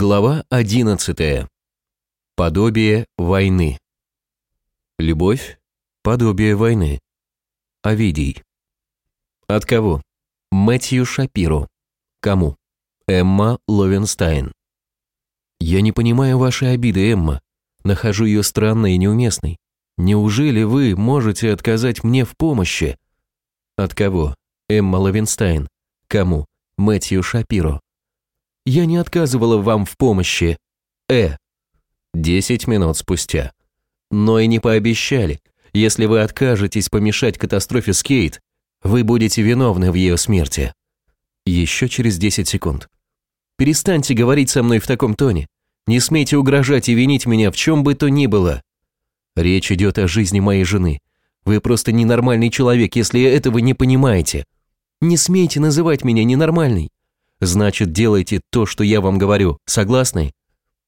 Глава 11. Подобие войны. Любовь – подобие войны. Овидий. От кого? Мэтью Шапиро. Кому? Эмма Ловенстайн. Я не понимаю вашей обиды, Эмма. Нахожу ее странной и неуместной. Неужели вы можете отказать мне в помощи? От кого? Эмма Ловенстайн. Кому? Мэтью Шапиро. Я не отказывала вам в помощи. Э. Десять минут спустя. Но и не пообещали. Если вы откажетесь помешать катастрофе с Кейт, вы будете виновны в ее смерти. Еще через десять секунд. Перестаньте говорить со мной в таком тоне. Не смейте угрожать и винить меня в чем бы то ни было. Речь идет о жизни моей жены. Вы просто ненормальный человек, если этого не понимаете. Не смейте называть меня ненормальной. Значит, делайте то, что я вам говорю. Согласны?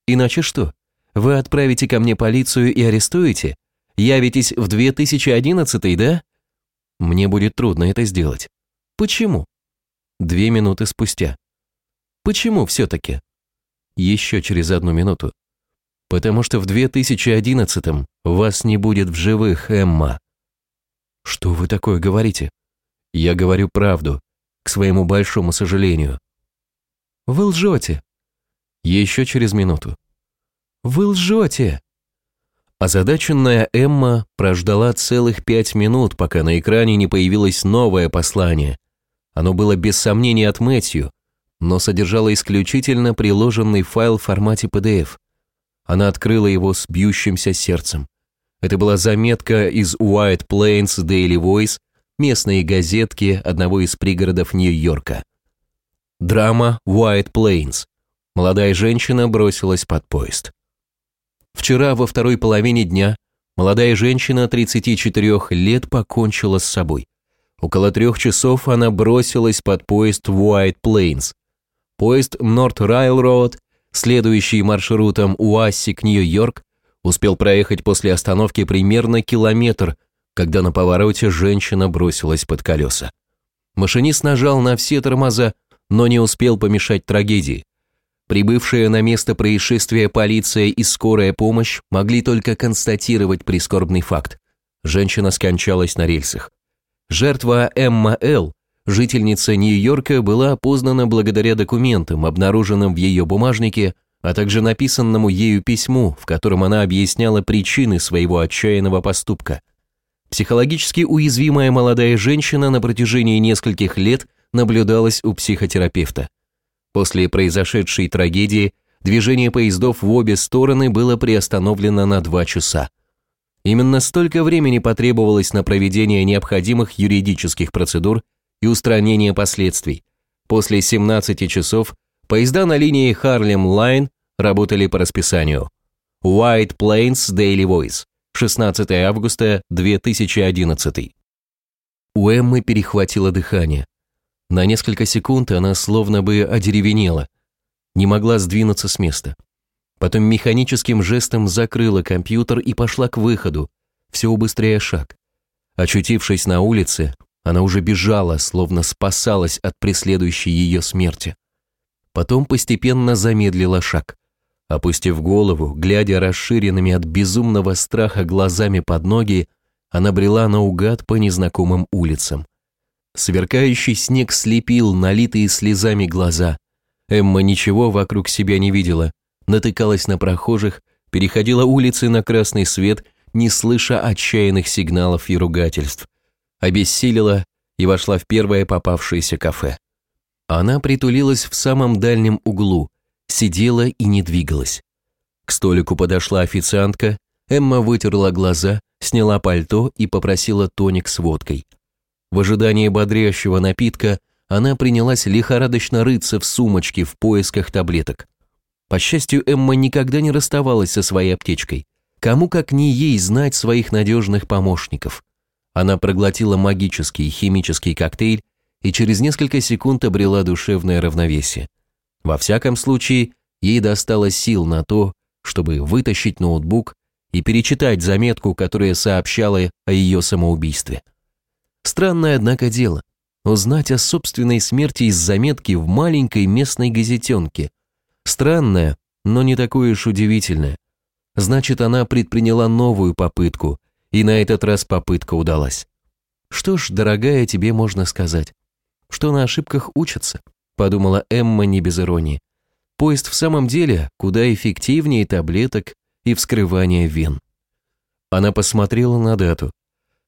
Иначе что? Вы отправите ко мне полицию и арестуете? Явитесь в 2011, да? Мне будет трудно это сделать. Почему? Две минуты спустя. Почему все-таки? Еще через одну минуту. Потому что в 2011 вас не будет в живых, Эмма. Что вы такое говорите? Я говорю правду, к своему большому сожалению. Вы лжете. Еще через минуту. Вы лжете. Озадаченная Эмма прождала целых пять минут, пока на экране не появилось новое послание. Оно было без сомнения от Мэтью, но содержало исключительно приложенный файл в формате PDF. Она открыла его с бьющимся сердцем. Это была заметка из White Plains Daily Voice, местной газетки одного из пригородов Нью-Йорка. Драма White Plains. Молодая женщина бросилась под поезд. Вчера во второй половине дня молодая женщина 34 лет покончила с собой. Около трех часов она бросилась под поезд White Plains. Поезд North Railroad, следующий маршрутом Уассик, Нью-Йорк, успел проехать после остановки примерно километр, когда на повороте женщина бросилась под колеса. Машинист нажал на все тормоза, но не успел помешать трагедии. Прибывшая на место происшествия полиция и скорая помощь могли только констатировать прискорбный факт. Женщина скончалась на рельсах. Жертва Эмма Л., жительница Нью-Йорка, была опознана благодаря документам, обнаруженным в ее бумажнике, а также написанному ею письму, в котором она объясняла причины своего отчаянного поступка. Психологически уязвимая молодая женщина на протяжении нескольких лет – наблюдалось у психотерапевта. После произошедшей трагедии движение поездов в обе стороны было приостановлено на два часа. Именно столько времени потребовалось на проведение необходимых юридических процедур и устранение последствий. После 17 часов поезда на линии Лайн работали по расписанию. White Plains Daily Voice, 16 августа 2011. У Эммы перехватило дыхание. На несколько секунд она словно бы одеревенела, не могла сдвинуться с места. Потом механическим жестом закрыла компьютер и пошла к выходу, все убыстряя шаг. Очутившись на улице, она уже бежала, словно спасалась от преследующей ее смерти. Потом постепенно замедлила шаг. Опустив голову, глядя расширенными от безумного страха глазами под ноги, она брела наугад по незнакомым улицам. Сверкающий снег слепил налитые слезами глаза. Эмма ничего вокруг себя не видела, натыкалась на прохожих, переходила улицы на красный свет, не слыша отчаянных сигналов и ругательств. Обессилила и вошла в первое попавшееся кафе. Она притулилась в самом дальнем углу, сидела и не двигалась. К столику подошла официантка, Эмма вытерла глаза, сняла пальто и попросила тоник с водкой – в ожидании бодрящего напитка она принялась лихорадочно рыться в сумочке в поисках таблеток. По счастью, Эмма никогда не расставалась со своей аптечкой. Кому как не ей знать своих надежных помощников. Она проглотила магический химический коктейль и через несколько секунд обрела душевное равновесие. Во всяком случае, ей досталось сил на то, чтобы вытащить ноутбук и перечитать заметку, которая сообщала о ее самоубийстве. Странное, однако, дело. Узнать о собственной смерти из заметки в маленькой местной газетенке. Странное, но не такое уж удивительное. Значит, она предприняла новую попытку, и на этот раз попытка удалась. Что ж, дорогая, тебе можно сказать, что на ошибках учатся, подумала Эмма не без иронии. Поезд в самом деле куда эффективнее таблеток и вскрывания вен. Она посмотрела на дату.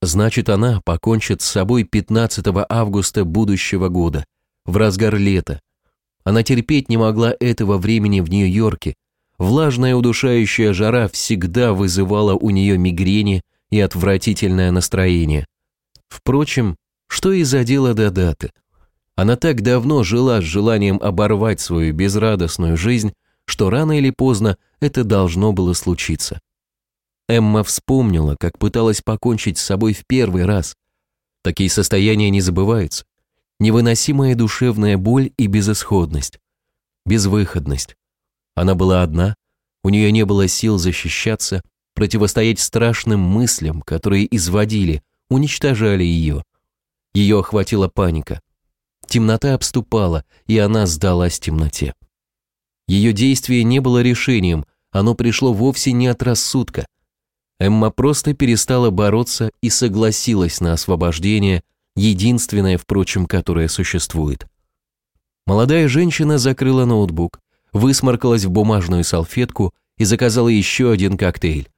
Значит, она покончит с собой 15 августа будущего года, в разгар лета. Она терпеть не могла этого времени в Нью-Йорке. Влажная удушающая жара всегда вызывала у нее мигрени и отвратительное настроение. Впрочем, что и за дело до даты. Она так давно жила с желанием оборвать свою безрадостную жизнь, что рано или поздно это должно было случиться. Эмма вспомнила, как пыталась покончить с собой в первый раз. Такие состояния не забываются. Невыносимая душевная боль и безысходность. Безвыходность. Она была одна, у нее не было сил защищаться, противостоять страшным мыслям, которые изводили, уничтожали ее. Ее охватила паника. Темнота обступала, и она сдалась темноте. Ее действие не было решением, оно пришло вовсе не от рассудка. Эмма просто перестала бороться и согласилась на освобождение, единственное, впрочем, которое существует. Молодая женщина закрыла ноутбук, высморкалась в бумажную салфетку и заказала еще один коктейль.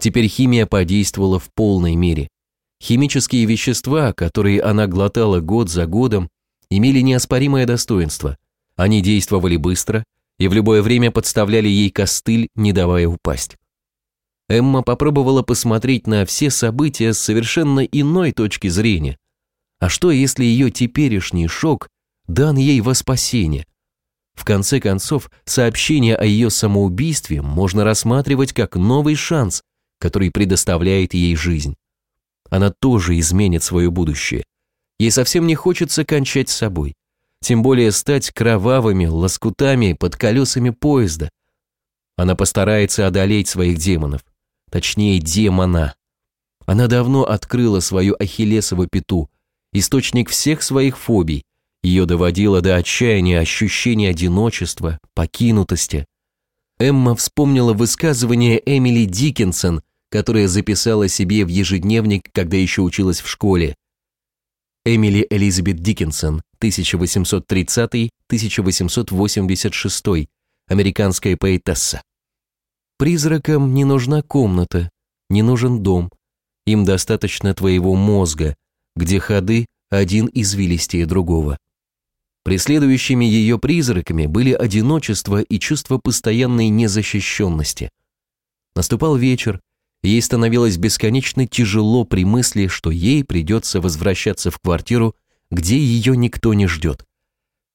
Теперь химия подействовала в полной мере. Химические вещества, которые она глотала год за годом, имели неоспоримое достоинство. Они действовали быстро и в любое время подставляли ей костыль, не давая упасть. Эмма попробовала посмотреть на все события с совершенно иной точки зрения. А что, если ее теперешний шок дан ей во спасение? В конце концов, сообщение о ее самоубийстве можно рассматривать как новый шанс, который предоставляет ей жизнь. Она тоже изменит свое будущее. Ей совсем не хочется кончать с собой. Тем более стать кровавыми лоскутами под колесами поезда. Она постарается одолеть своих демонов. Точнее, демона. Она давно открыла свою ахиллесову пяту, источник всех своих фобий. Ее доводило до отчаяния ощущение одиночества, покинутости. Эмма вспомнила высказывание Эмили Диккенсон которое записала себе в ежедневник, когда еще училась в школе. Эмили Элизабет Диккенсон, 1830-1886, американская поэтесса. Призракам не нужна комната, не нужен дом. Им достаточно твоего мозга, где ходы один извилистее другого. Преследующими ее призраками были одиночество и чувство постоянной незащищенности. Наступал вечер, Ей становилось бесконечно тяжело при мысли, что ей придется возвращаться в квартиру, где ее никто не ждет.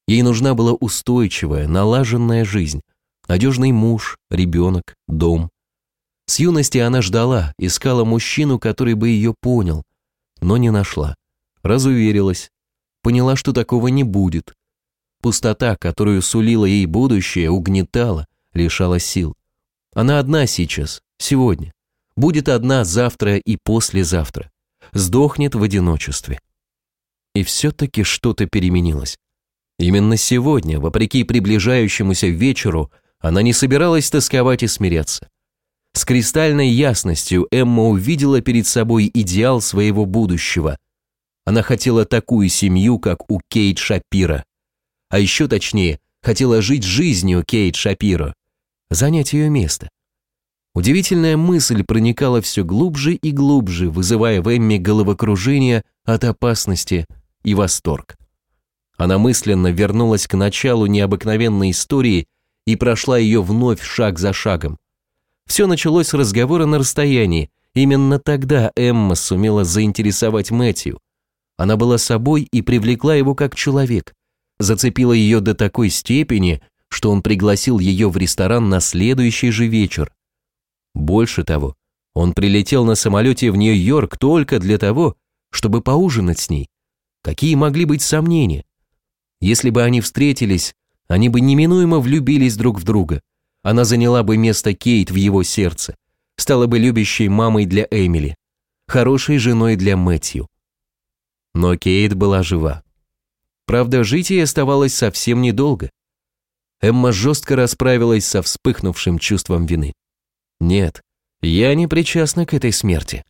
Ей нужна была устойчивая, налаженная жизнь, надежный муж, ребенок, дом. С юности она ждала, искала мужчину, который бы ее понял, но не нашла. Разуверилась, поняла, что такого не будет. Пустота, которую сулила ей будущее, угнетала, лишала сил. Она одна сейчас, сегодня будет одна завтра и послезавтра, сдохнет в одиночестве. И все-таки что-то переменилось. Именно сегодня, вопреки приближающемуся вечеру, она не собиралась тосковать и смиряться. С кристальной ясностью Эмма увидела перед собой идеал своего будущего. Она хотела такую семью, как у Кейт Шапира. А еще точнее, хотела жить жизнью Кейт Шапиро, занять ее место. Удивительная мысль проникала все глубже и глубже, вызывая в Эмме головокружение от опасности и восторг. Она мысленно вернулась к началу необыкновенной истории и прошла ее вновь шаг за шагом. Все началось с разговора на расстоянии. Именно тогда Эмма сумела заинтересовать Мэтью. Она была собой и привлекла его как человек. Зацепила ее до такой степени, что он пригласил ее в ресторан на следующий же вечер. Больше того, он прилетел на самолете в Нью-Йорк только для того, чтобы поужинать с ней. Какие могли быть сомнения? Если бы они встретились, они бы неминуемо влюбились друг в друга. Она заняла бы место Кейт в его сердце, стала бы любящей мамой для Эмили, хорошей женой для Мэтью. Но Кейт была жива. Правда, жить ей оставалось совсем недолго. Эмма жестко расправилась со вспыхнувшим чувством вины. Нет, я не причастна к этой смерти.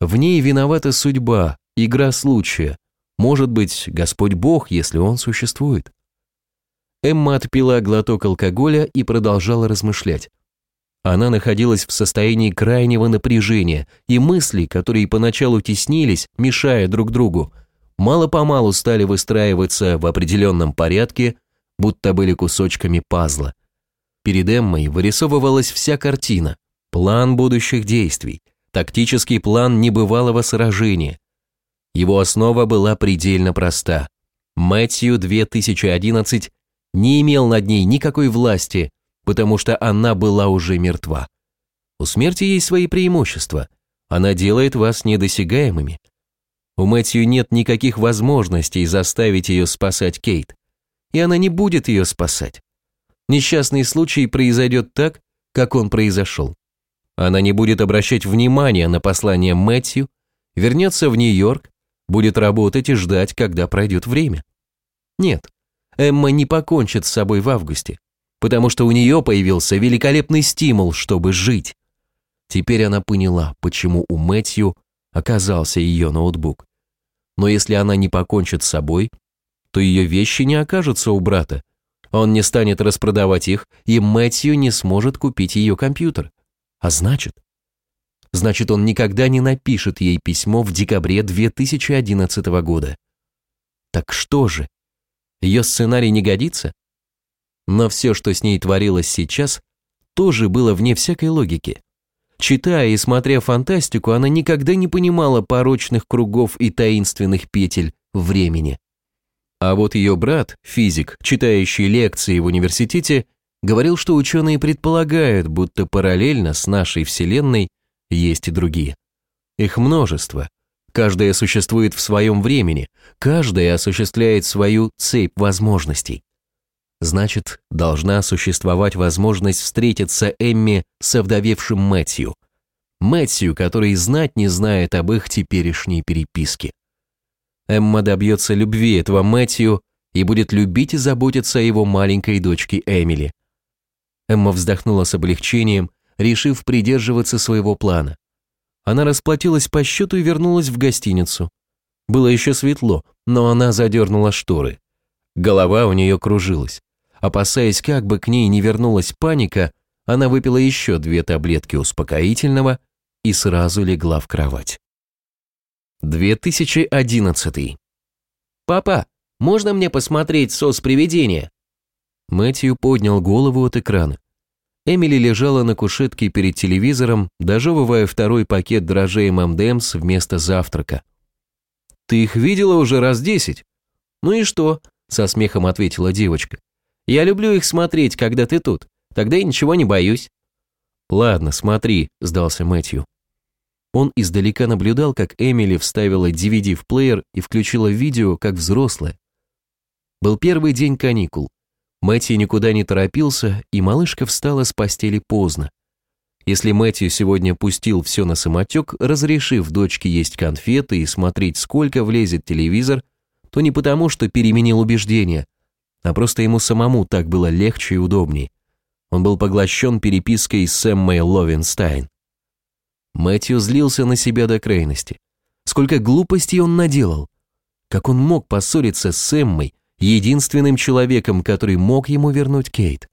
В ней виновата судьба, игра случая, может быть, Господь Бог, если Он существует. Эмма отпила глоток алкоголя и продолжала размышлять. Она находилась в состоянии крайнего напряжения, и мысли, которые поначалу теснились, мешая друг другу, мало-помалу стали выстраиваться в определенном порядке, будто были кусочками пазла. Перед Эммой вырисовывалась вся картина, план будущих действий, тактический план небывалого сражения. Его основа была предельно проста. Мэтью 2011 не имел над ней никакой власти, потому что она была уже мертва. У смерти есть свои преимущества. Она делает вас недосягаемыми. У Мэтью нет никаких возможностей заставить ее спасать Кейт. И она не будет ее спасать. Несчастный случай произойдет так, как он произошел. Она не будет обращать внимания на послание Мэтью, вернется в Нью-Йорк, будет работать и ждать, когда пройдет время. Нет, Эмма не покончит с собой в августе потому что у нее появился великолепный стимул, чтобы жить. Теперь она поняла, почему у Мэтью оказался ее ноутбук. Но если она не покончит с собой, то ее вещи не окажутся у брата. Он не станет распродавать их, и Мэтью не сможет купить ее компьютер. А значит? Значит, он никогда не напишет ей письмо в декабре 2011 года. Так что же? Ее сценарий не годится? Но все, что с ней творилось сейчас, тоже было вне всякой логики. Читая и смотря фантастику, она никогда не понимала порочных кругов и таинственных петель времени. А вот ее брат, физик, читающий лекции в университете, говорил, что ученые предполагают, будто параллельно с нашей Вселенной есть и другие. Их множество. Каждая существует в своем времени, каждая осуществляет свою цепь возможностей. Значит, должна существовать возможность встретиться Эмми с овдовевшим Мэтью. Мэтью, который знать не знает об их теперешней переписке. Эмма добьется любви этого Мэтью и будет любить и заботиться о его маленькой дочке Эмили. Эмма вздохнула с облегчением, решив придерживаться своего плана. Она расплатилась по счету и вернулась в гостиницу. Было еще светло, но она задернула шторы. Голова у нее кружилась. Опасаясь, как бы к ней не вернулась паника, она выпила еще две таблетки успокоительного и сразу легла в кровать. 2011. «Папа, можно мне посмотреть «Сос привидения»?» Мэтью поднял голову от экрана. Эмили лежала на кушетке перед телевизором, дожевывая второй пакет дрожжей ММДМС вместо завтрака. «Ты их видела уже раз десять?» «Ну и что?» – со смехом ответила девочка. Я люблю их смотреть, когда ты тут. Тогда я ничего не боюсь». «Ладно, смотри», – сдался Мэтью. Он издалека наблюдал, как Эмили вставила DVD в плеер и включила видео, как взрослая. Был первый день каникул. Мэтью никуда не торопился, и малышка встала с постели поздно. Если Мэтью сегодня пустил все на самотек, разрешив дочке есть конфеты и смотреть, сколько влезет телевизор, то не потому, что переменил убеждения – а просто ему самому так было легче и удобней. Он был поглощен перепиской с Эммой Ловенстайн. Мэтью злился на себя до крайности. Сколько глупостей он наделал. Как он мог поссориться с Эммой, единственным человеком, который мог ему вернуть Кейт?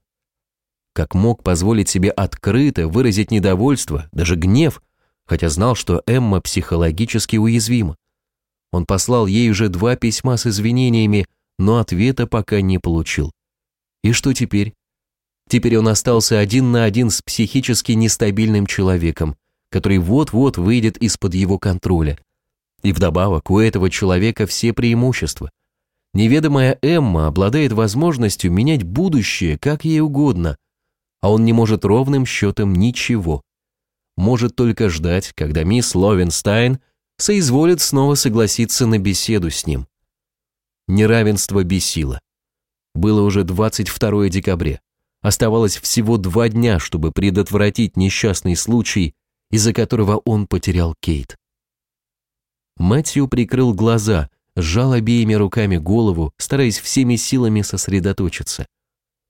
Как мог позволить себе открыто выразить недовольство, даже гнев, хотя знал, что Эмма психологически уязвима? Он послал ей уже два письма с извинениями, но ответа пока не получил. И что теперь? Теперь он остался один на один с психически нестабильным человеком, который вот-вот выйдет из-под его контроля. И вдобавок у этого человека все преимущества. Неведомая Эмма обладает возможностью менять будущее как ей угодно, а он не может ровным счетом ничего. Может только ждать, когда мисс Ловенстайн соизволит снова согласиться на беседу с ним. Неравенство бесило. Было уже 22 декабря. Оставалось всего два дня, чтобы предотвратить несчастный случай, из-за которого он потерял Кейт. Мэтью прикрыл глаза, сжал обеими руками голову, стараясь всеми силами сосредоточиться.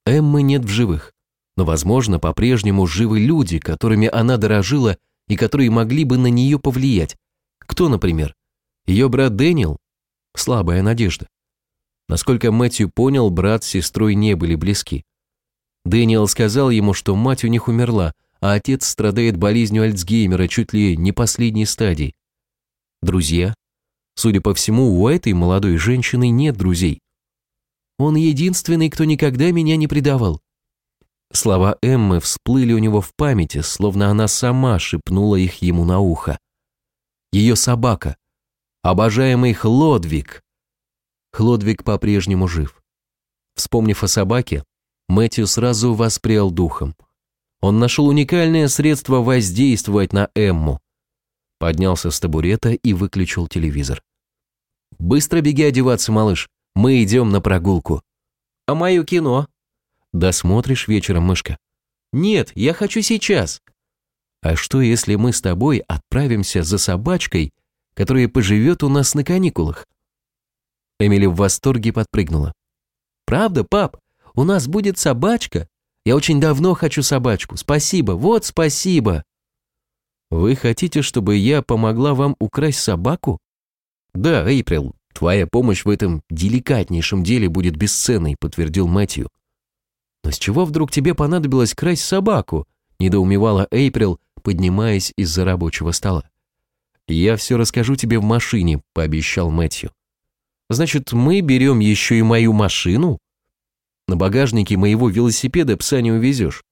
Эммы нет в живых, но, возможно, по-прежнему живы люди, которыми она дорожила и которые могли бы на нее повлиять. Кто, например? Ее брат Дэниел? Слабая надежда. Насколько Мэтью понял, брат с сестрой не были близки. Дэниел сказал ему, что мать у них умерла, а отец страдает болезнью Альцгеймера чуть ли не последней стадии. Друзья? Судя по всему, у этой молодой женщины нет друзей. Он единственный, кто никогда меня не предавал. Слова Эммы всплыли у него в памяти, словно она сама шепнула их ему на ухо. Ее собака, обожаемый Хлодвиг. Хлодвиг по-прежнему жив. Вспомнив о собаке, Мэтью сразу воспрял духом. Он нашел уникальное средство воздействовать на Эмму. Поднялся с табурета и выключил телевизор. «Быстро беги одеваться, малыш. Мы идем на прогулку». «А мое кино?» «Досмотришь вечером, мышка?» «Нет, я хочу сейчас». «А что, если мы с тобой отправимся за собачкой, которая поживет у нас на каникулах?» Эмили в восторге подпрыгнула. «Правда, пап? У нас будет собачка? Я очень давно хочу собачку. Спасибо, вот спасибо!» «Вы хотите, чтобы я помогла вам украсть собаку?» «Да, Эйприл, твоя помощь в этом деликатнейшем деле будет бесценной», подтвердил Мэтью. «Но с чего вдруг тебе понадобилось красть собаку?» недоумевала Эйприл, поднимаясь из-за рабочего стола. «Я все расскажу тебе в машине», — пообещал Мэтью. «Значит, мы берем еще и мою машину?» «На багажнике моего велосипеда пса не увезешь».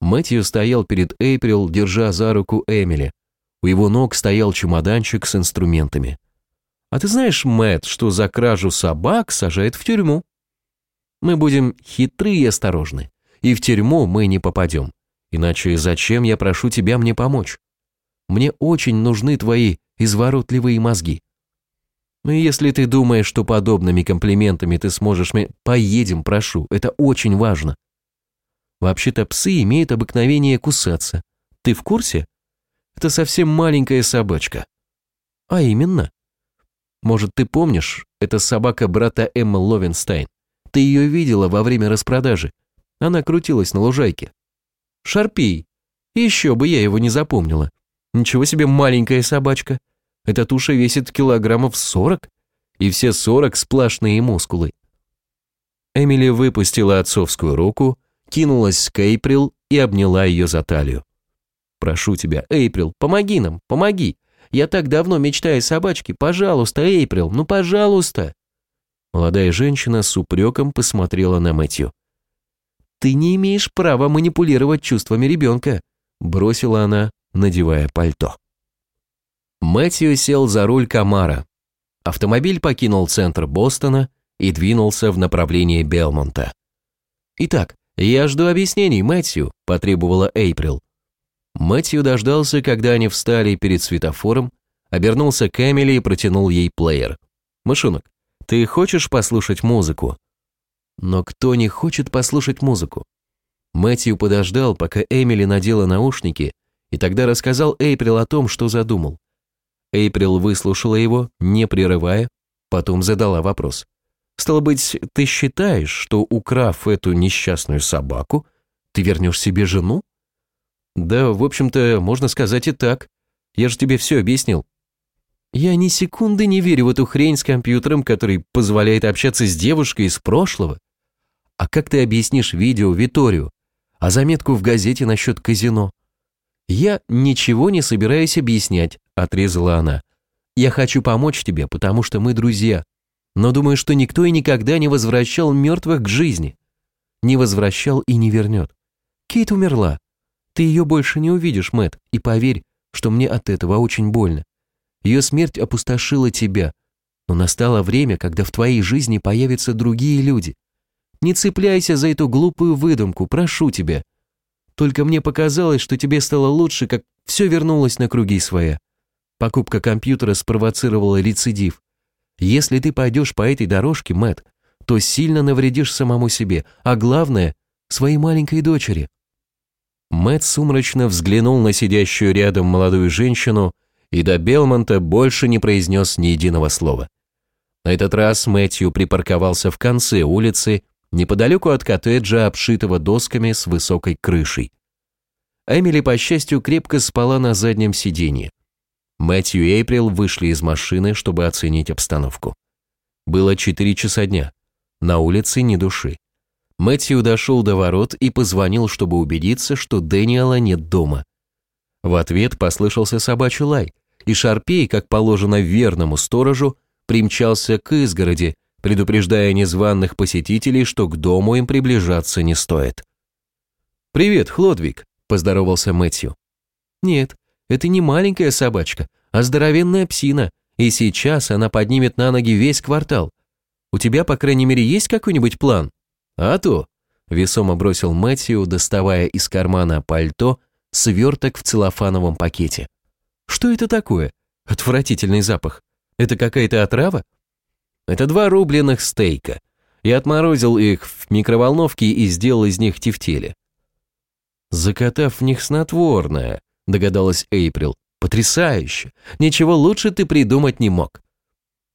Мэтью стоял перед Эйприл, держа за руку Эмили. У его ног стоял чемоданчик с инструментами. «А ты знаешь, Мэтт, что за кражу собак сажают в тюрьму?» «Мы будем хитры и осторожны, и в тюрьму мы не попадем. Иначе зачем я прошу тебя мне помочь? Мне очень нужны твои изворотливые мозги. Ну и если ты думаешь, что подобными комплиментами ты сможешь мне... Поедем, прошу, это очень важно. Вообще-то псы имеют обыкновение кусаться. Ты в курсе? Это совсем маленькая собачка. А именно? Может, ты помнишь, это собака брата Эммы Ловенстайн. Ты ее видела во время распродажи. Она крутилась на лужайке. Шарпей. Еще бы я его не запомнила. Ничего себе маленькая собачка. Эта туша весит килограммов сорок, и все сорок сплошные мускулы. Эмили выпустила отцовскую руку, кинулась к Эйприл и обняла ее за талию. «Прошу тебя, Эйприл, помоги нам, помоги. Я так давно мечтаю о собачке. Пожалуйста, Эйприл, ну пожалуйста!» Молодая женщина с упреком посмотрела на Мэтью. «Ты не имеешь права манипулировать чувствами ребенка», бросила она, надевая пальто. Мэтью сел за руль Камара. Автомобиль покинул центр Бостона и двинулся в направлении Белмонта. «Итак, я жду объяснений, Мэтью», – потребовала Эйприл. Мэтью дождался, когда они встали перед светофором, обернулся к Эмили и протянул ей плеер. «Мышонок, ты хочешь послушать музыку?» Но кто не хочет послушать музыку? Мэтью подождал, пока Эмили надела наушники, и тогда рассказал Эйприл о том, что задумал. Эйприл выслушала его, не прерывая, потом задала вопрос. «Стало быть, ты считаешь, что, украв эту несчастную собаку, ты вернешь себе жену?» «Да, в общем-то, можно сказать и так. Я же тебе все объяснил». «Я ни секунды не верю в эту хрень с компьютером, который позволяет общаться с девушкой из прошлого. А как ты объяснишь видео Виторию, а заметку в газете насчет казино?» «Я ничего не собираюсь объяснять», — отрезала она. «Я хочу помочь тебе, потому что мы друзья. Но думаю, что никто и никогда не возвращал мертвых к жизни. Не возвращал и не вернет. Кейт умерла. Ты ее больше не увидишь, Мэт, и поверь, что мне от этого очень больно. Ее смерть опустошила тебя, но настало время, когда в твоей жизни появятся другие люди. Не цепляйся за эту глупую выдумку, прошу тебя. Только мне показалось, что тебе стало лучше, как все вернулось на круги своя. Покупка компьютера спровоцировала рецидив. Если ты пойдешь по этой дорожке, Мэт, то сильно навредишь самому себе, а главное, своей маленькой дочери. Мэт сумрачно взглянул на сидящую рядом молодую женщину и до Белмонта больше не произнес ни единого слова. На этот раз Мэтью припарковался в конце улицы неподалеку от коттеджа, обшитого досками с высокой крышей. Эмили, по счастью, крепко спала на заднем сиденье. Мэтью и Эйприл вышли из машины, чтобы оценить обстановку. Было 4 часа дня. На улице ни души. Мэтью дошел до ворот и позвонил, чтобы убедиться, что Дэниела нет дома. В ответ послышался собачий лай, и Шарпей, как положено верному сторожу, примчался к изгороди, предупреждая незваных посетителей, что к дому им приближаться не стоит. «Привет, Хлодвиг», – поздоровался Мэтью. «Нет, это не маленькая собачка, а здоровенная псина, и сейчас она поднимет на ноги весь квартал. У тебя, по крайней мере, есть какой-нибудь план?» «А то», – весомо бросил Мэтью, доставая из кармана пальто сверток в целлофановом пакете. «Что это такое? Отвратительный запах. Это какая-то отрава?» «Это два рубленых стейка. Я отморозил их в микроволновке и сделал из них тефтели». «Закатав в них снотворное», – догадалась Эйприл. «Потрясающе! Ничего лучше ты придумать не мог».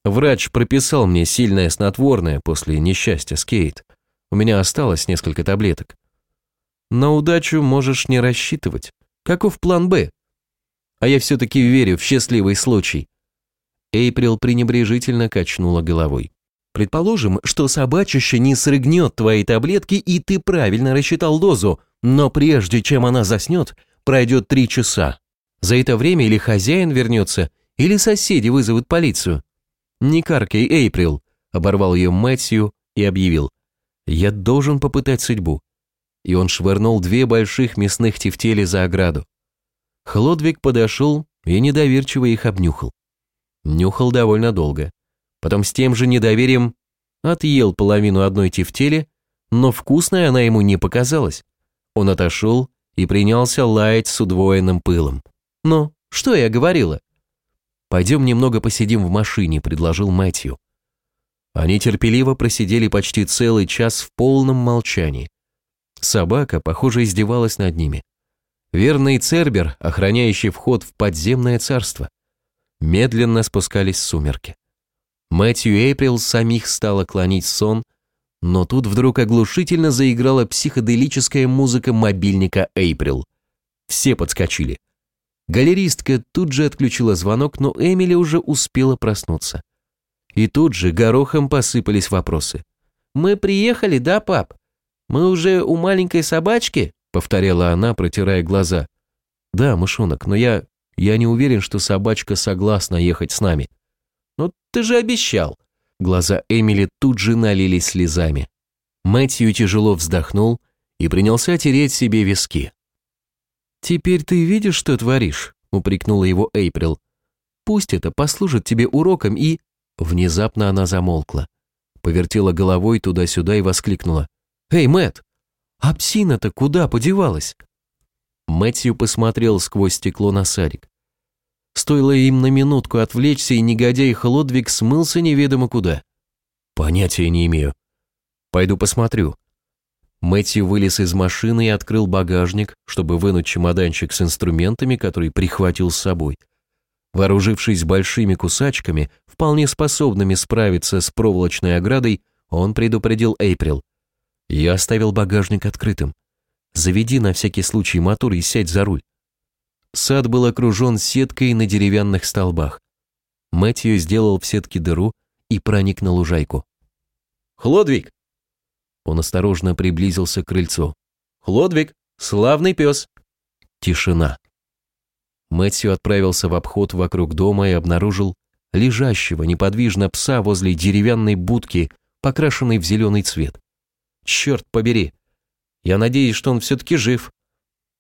Врач прописал мне сильное снотворное после несчастья с Кейт. У меня осталось несколько таблеток. На удачу можешь не рассчитывать. Каков план «Б»? А я все-таки верю в счастливый случай. Эйприл пренебрежительно качнула головой. Предположим, что собачище не срыгнет твои таблетки, и ты правильно рассчитал дозу, но прежде чем она заснет, пройдет три часа. За это время или хозяин вернется, или соседи вызовут полицию. «Не каркай, Эйприл», — оборвал ее Мэтью и объявил. «Я должен попытать судьбу и он швырнул две больших мясных тефтели за ограду. Хлодвиг подошел и недоверчиво их обнюхал. Нюхал довольно долго. Потом с тем же недоверием отъел половину одной тефтели, но вкусной она ему не показалась. Он отошел и принялся лаять с удвоенным пылом. «Ну, что я говорила?» «Пойдем немного посидим в машине», — предложил Мэтью. Они терпеливо просидели почти целый час в полном молчании. Собака, похоже, издевалась над ними. Верный Цербер, охраняющий вход в подземное царство. Медленно спускались сумерки. Мэтью Эйприл самих стала клонить сон, но тут вдруг оглушительно заиграла психоделическая музыка мобильника Эйприл. Все подскочили. Галеристка тут же отключила звонок, но Эмили уже успела проснуться. И тут же горохом посыпались вопросы. «Мы приехали, да, пап? «Мы уже у маленькой собачки?» — повторяла она, протирая глаза. «Да, мышонок, но я... я не уверен, что собачка согласна ехать с нами». «Ну, ты же обещал!» Глаза Эмили тут же налились слезами. Мэтью тяжело вздохнул и принялся тереть себе виски. «Теперь ты видишь, что творишь?» — упрекнула его Эйприл. «Пусть это послужит тебе уроком и...» Внезапно она замолкла, повертела головой туда-сюда и воскликнула. «Эй, Мэт, а псина-то куда подевалась?» Мэтью посмотрел сквозь стекло на садик. Стоило им на минутку отвлечься, и негодяй Хлодвиг смылся неведомо куда. «Понятия не имею. Пойду посмотрю». Мэтью вылез из машины и открыл багажник, чтобы вынуть чемоданчик с инструментами, который прихватил с собой. Вооружившись большими кусачками, вполне способными справиться с проволочной оградой, он предупредил Эйприл – я оставил багажник открытым. Заведи на всякий случай мотор и сядь за руль. Сад был окружен сеткой на деревянных столбах. Мэтью сделал в сетке дыру и проник на лужайку. «Хлодвиг!» Он осторожно приблизился к крыльцу. «Хлодвиг, славный пес!» Тишина. Мэтью отправился в обход вокруг дома и обнаружил лежащего неподвижно пса возле деревянной будки, покрашенной в зеленый цвет. Черт побери. Я надеюсь, что он все-таки жив.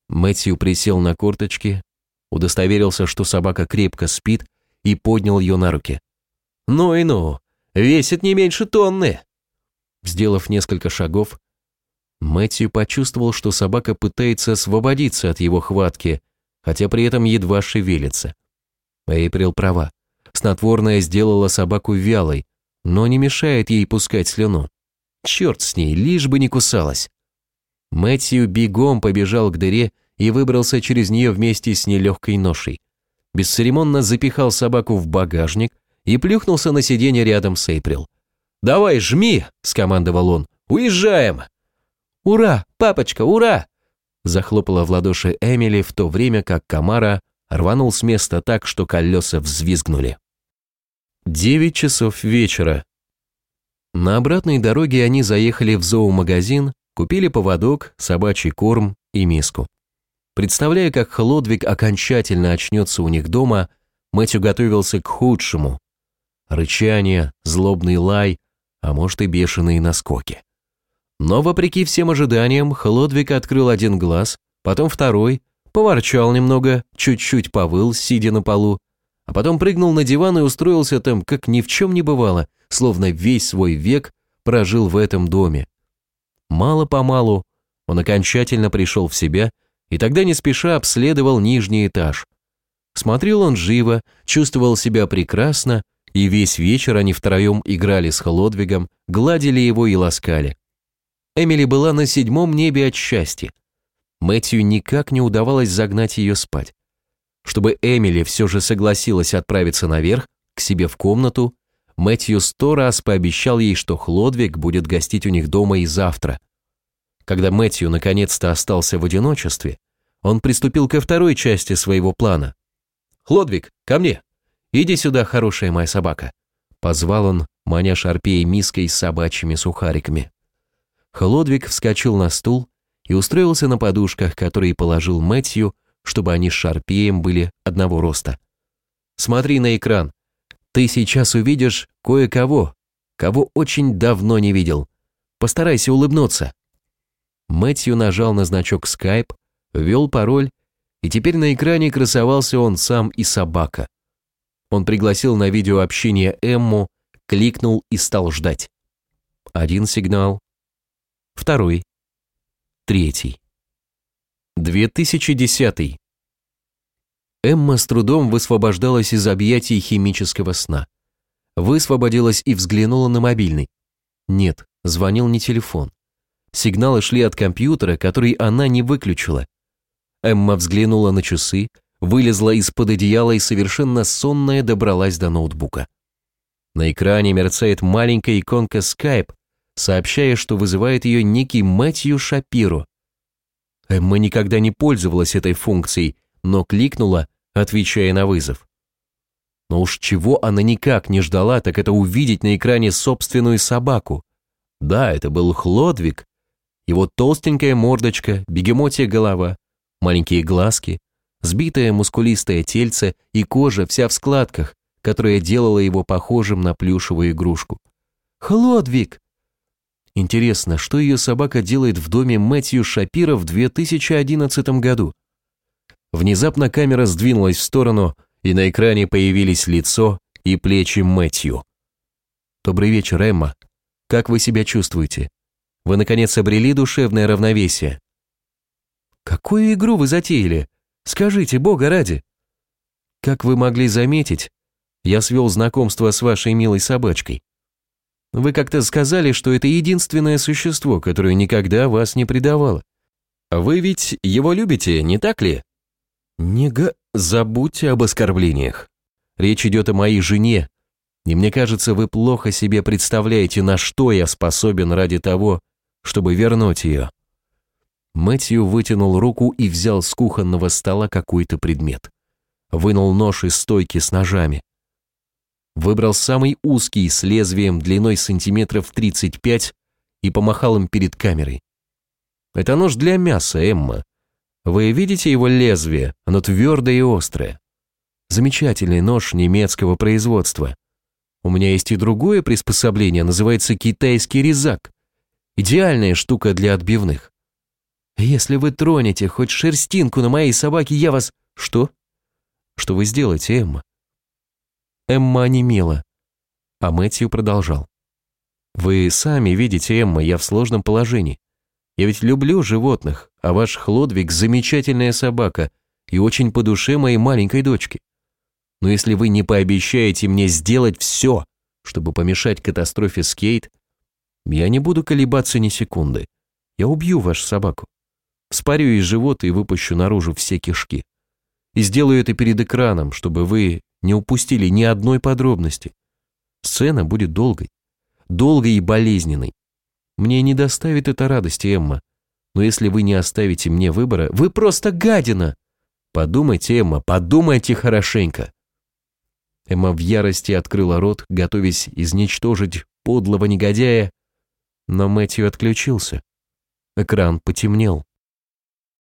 Мэтью присел на корточки, удостоверился, что собака крепко спит, и поднял ее на руки. «Ну и ну, весит не меньше тонны!» Сделав несколько шагов, Мэтью почувствовал, что собака пытается освободиться от его хватки, хотя при этом едва шевелится. Эйприл права. Снотворное сделало собаку вялой, но не мешает ей пускать слюну. Черт с ней, лишь бы не кусалась. Мэтью бегом побежал к дыре и выбрался через нее вместе с нелегкой ношей. Бесцеремонно запихал собаку в багажник и плюхнулся на сиденье рядом с Эйприл. «Давай, жми!» – скомандовал он. Уезжаем!» «Ура, папочка, ура!» Захлопала в ладоши Эмили в то время, как Камара рванул с места так, что колеса взвизгнули. Девять часов вечера. На обратной дороге они заехали в зоомагазин, купили поводок, собачий корм и миску. Представляя, как Хлодвиг окончательно очнется у них дома, Мэтью готовился к худшему. Рычание, злобный лай, а может и бешеные наскоки. Но, вопреки всем ожиданиям, Хлодвиг открыл один глаз, потом второй, поворчал немного, чуть-чуть повыл, сидя на полу, а потом прыгнул на диван и устроился там, как ни в чем не бывало, словно весь свой век прожил в этом доме. Мало-помалу он окончательно пришел в себя и тогда не спеша обследовал нижний этаж. Смотрел он живо, чувствовал себя прекрасно, и весь вечер они втроем играли с Хлодвигом, гладили его и ласкали. Эмили была на седьмом небе от счастья. Мэтью никак не удавалось загнать ее спать. Чтобы Эмили все же согласилась отправиться наверх, к себе в комнату, Мэтью сто раз пообещал ей, что Хлодвиг будет гостить у них дома и завтра. Когда Мэтью наконец-то остался в одиночестве, он приступил ко второй части своего плана. «Хлодвиг, ко мне! Иди сюда, хорошая моя собака!» Позвал он, маня шарпея миской с собачьими сухариками. Хлодвиг вскочил на стул и устроился на подушках, которые положил Мэтью, чтобы они с Шарпеем были одного роста. «Смотри на экран. Ты сейчас увидишь кое-кого, кого очень давно не видел. Постарайся улыбнуться». Мэтью нажал на значок Skype, ввел пароль, и теперь на экране красовался он сам и собака. Он пригласил на видеообщение Эмму, кликнул и стал ждать. Один сигнал, второй, третий. 2010. Эмма с трудом высвобождалась из объятий химического сна. Высвободилась и взглянула на мобильный. Нет, звонил не телефон. Сигналы шли от компьютера, который она не выключила. Эмма взглянула на часы, вылезла из-под одеяла и совершенно сонная добралась до ноутбука. На экране мерцает маленькая иконка Skype, сообщая, что вызывает ее некий Мэтью Шапиро. Эмма никогда не пользовалась этой функцией, но кликнула, отвечая на вызов. Но уж чего она никак не ждала, так это увидеть на экране собственную собаку. Да, это был Хлодвиг. Его толстенькая мордочка, бегемотья голова, маленькие глазки, сбитое мускулистое тельце и кожа вся в складках, которая делала его похожим на плюшевую игрушку. «Хлодвиг!» Интересно, что ее собака делает в доме Мэтью Шапира в 2011 году? Внезапно камера сдвинулась в сторону, и на экране появились лицо и плечи Мэтью. «Добрый вечер, Эмма. Как вы себя чувствуете? Вы, наконец, обрели душевное равновесие?» «Какую игру вы затеяли? Скажите, бога ради!» «Как вы могли заметить, я свел знакомство с вашей милой собачкой. Вы как-то сказали, что это единственное существо, которое никогда вас не предавало. Вы ведь его любите, не так ли? Не га... Забудьте об оскорблениях. Речь идет о моей жене, и мне кажется, вы плохо себе представляете, на что я способен ради того, чтобы вернуть ее. Мэтью вытянул руку и взял с кухонного стола какой-то предмет. Вынул нож из стойки с ножами выбрал самый узкий с лезвием длиной сантиметров 35 и помахал им перед камерой. «Это нож для мяса, Эмма. Вы видите его лезвие? Оно твердое и острое. Замечательный нож немецкого производства. У меня есть и другое приспособление, называется китайский резак. Идеальная штука для отбивных. Если вы тронете хоть шерстинку на моей собаке, я вас... Что? Что вы сделаете, Эмма? Эмма онемела, а Мэтью продолжал. «Вы сами видите, Эмма, я в сложном положении. Я ведь люблю животных, а ваш Хлодвиг – замечательная собака и очень по душе моей маленькой дочки. Но если вы не пообещаете мне сделать все, чтобы помешать катастрофе с Кейт, я не буду колебаться ни секунды. Я убью вашу собаку. Спарю ей живот и выпущу наружу все кишки. И сделаю это перед экраном, чтобы вы не упустили ни одной подробности. Сцена будет долгой, долгой и болезненной. Мне не доставит это радости, Эмма. Но если вы не оставите мне выбора, вы просто гадина. Подумайте, Эмма, подумайте хорошенько. Эмма в ярости открыла рот, готовясь изничтожить подлого негодяя, но Мэтью отключился. Экран потемнел.